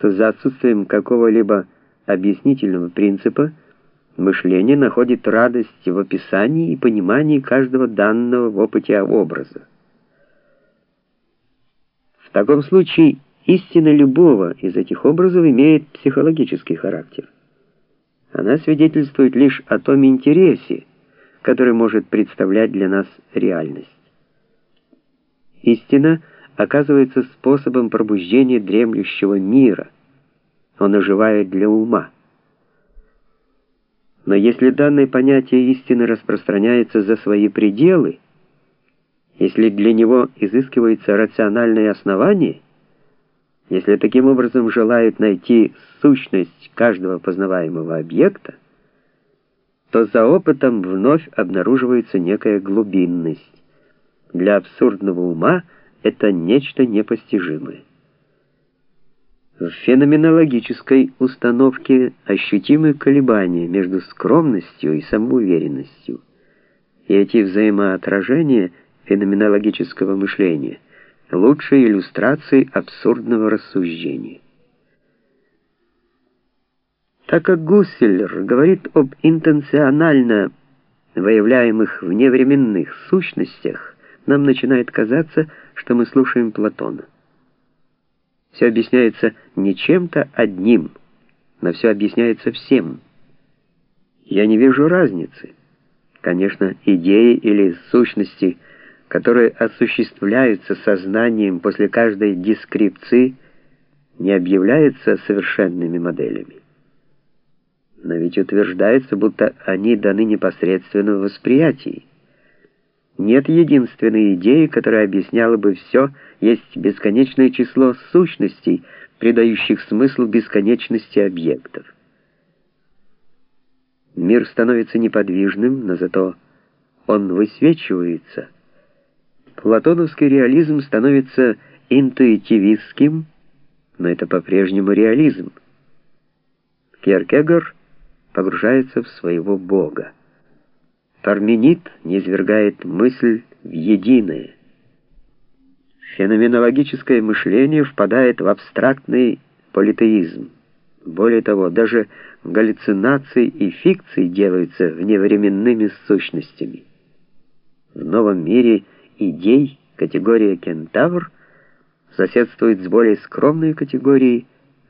что за отсутствием какого-либо объяснительного принципа мышление находит радость в описании и понимании каждого данного в опыте образа. В таком случае истина любого из этих образов имеет психологический характер. Она свидетельствует лишь о том интересе, который может представлять для нас реальность. Истина оказывается способом пробуждения дремлющего мира. Он оживает для ума. Но если данное понятие истины распространяется за свои пределы, если для него изыскивается рациональное основание, если таким образом желают найти сущность каждого познаваемого объекта, то за опытом вновь обнаруживается некая глубинность. Для абсурдного ума это нечто непостижимое. В феноменологической установке ощутимы колебания между скромностью и самоуверенностью. И эти взаимоотражения феноменологического мышления лучшие иллюстрации абсурдного рассуждения. Так как Гусселер говорит об интенционально выявляемых вневременных сущностях, нам начинает казаться, что мы слушаем Платона. Все объясняется не чем-то одним, но все объясняется всем. Я не вижу разницы. Конечно, идеи или сущности, которые осуществляются сознанием после каждой дескрипции, не объявляются совершенными моделями. Но ведь утверждается, будто они даны непосредственно в. Нет единственной идеи, которая объясняла бы все, есть бесконечное число сущностей, придающих смысл бесконечности объектов. Мир становится неподвижным, но зато он высвечивается. Платоновский реализм становится интуитивистским, но это по-прежнему реализм. Кierkegaard погружается в своего Бога. Парменид низвергает мысль в единое. Феноменологическое мышление впадает в абстрактный политеизм. Более того, даже галлюцинации и фикции делаются вневременными сущностями. В новом мире идей категория кентавр соседствует с более скромной категорией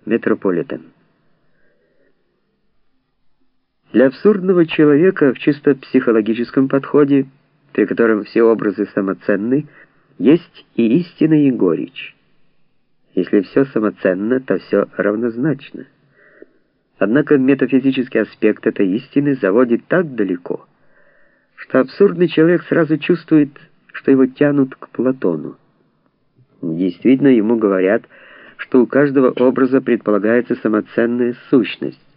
метрополитен. Для абсурдного человека в чисто психологическом подходе, при котором все образы самоценны, есть и истина, и горечь. Если все самоценно, то все равнозначно. Однако метафизический аспект этой истины заводит так далеко, что абсурдный человек сразу чувствует, что его тянут к Платону. Действительно, ему говорят, что у каждого образа предполагается самоценная сущность.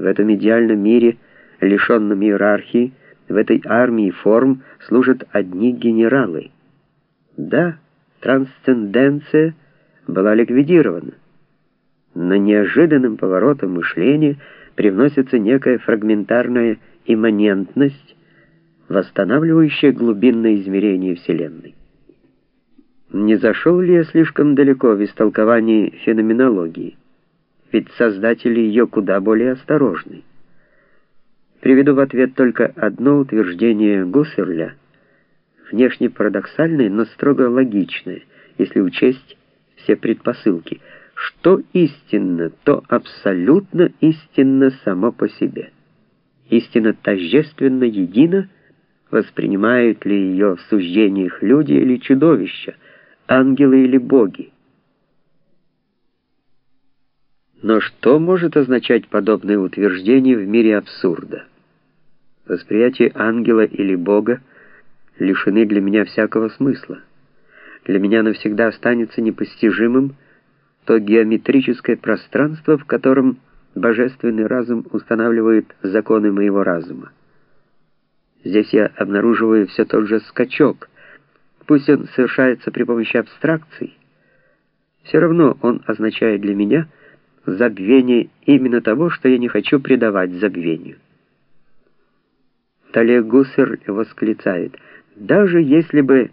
В этом идеальном мире, лишенном иерархии, в этой армии форм служат одни генералы. Да, трансценденция была ликвидирована. Но неожиданным поворотом мышления привносится некая фрагментарная имманентность, восстанавливающая глубинное измерение Вселенной. Не зашел ли я слишком далеко в истолковании феноменологии? Ведь создатели ее куда более осторожны. Приведу в ответ только одно утверждение Гуссерля, внешне парадоксальное, но строго логичное, если учесть все предпосылки. Что истинно, то абсолютно истинно само по себе. Истина тождественно едина, воспринимают ли ее в суждениях люди или чудовища, ангелы или боги. Но что может означать подобное утверждение в мире абсурда? Восприятие ангела или Бога лишены для меня всякого смысла. Для меня навсегда останется непостижимым то геометрическое пространство, в котором божественный разум устанавливает законы моего разума. Здесь я обнаруживаю все тот же скачок. Пусть он совершается при помощи абстракций, все равно он означает для меня — забвение именно того, что я не хочу предавать забвению. Далее Гуссер восклицает, даже если бы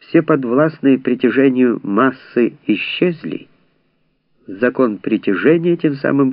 все подвластные притяжению массы исчезли, закон притяжения, тем самым